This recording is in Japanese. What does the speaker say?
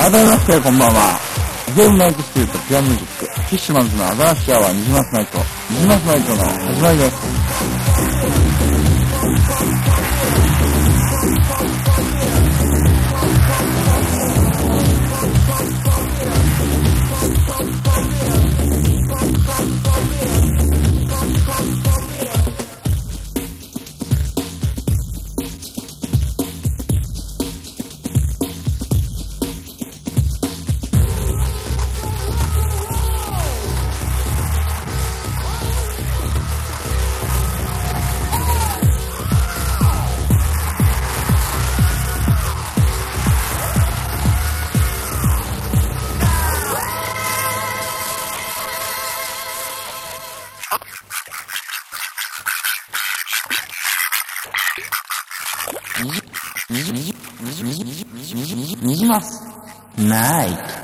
改めまして、こんばんは。ゲームナイトスピリットピアノミュージック、フィッシュマンズのアザラシアはニジマスナイト、ニジマスナイトの始まりです。右、右、右、右、右、